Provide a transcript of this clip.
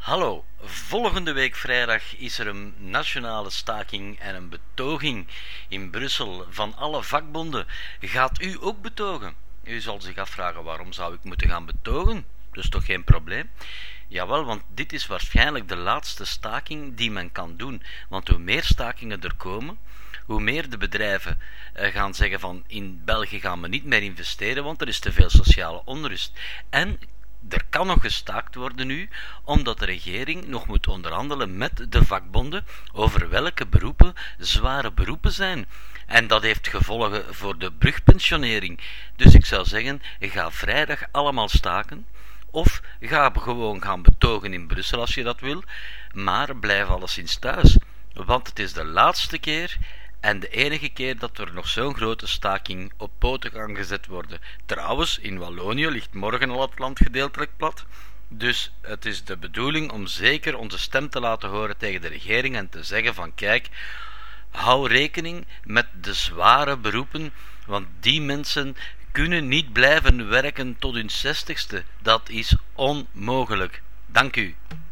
Hallo, volgende week vrijdag is er een nationale staking en een betoging in Brussel van alle vakbonden. Gaat u ook betogen? U zal zich afvragen waarom zou ik moeten gaan betogen? Is toch geen probleem? Jawel, want dit is waarschijnlijk de laatste staking die men kan doen. Want hoe meer stakingen er komen, hoe meer de bedrijven eh, gaan zeggen van in België gaan we niet meer investeren, want er is te veel sociale onrust. En er kan nog gestaakt worden nu, omdat de regering nog moet onderhandelen met de vakbonden over welke beroepen zware beroepen zijn. En dat heeft gevolgen voor de brugpensionering. Dus ik zou zeggen, ga vrijdag allemaal staken. Of ga gewoon gaan betogen in Brussel als je dat wil, maar blijf alleszins thuis. Want het is de laatste keer en de enige keer dat er nog zo'n grote staking op poten kan gezet worden. Trouwens, in Wallonië ligt morgen al het land gedeeltelijk plat. Dus het is de bedoeling om zeker onze stem te laten horen tegen de regering en te zeggen van kijk, hou rekening met de zware beroepen, want die mensen kunnen niet blijven werken tot hun zestigste. Dat is onmogelijk. Dank u.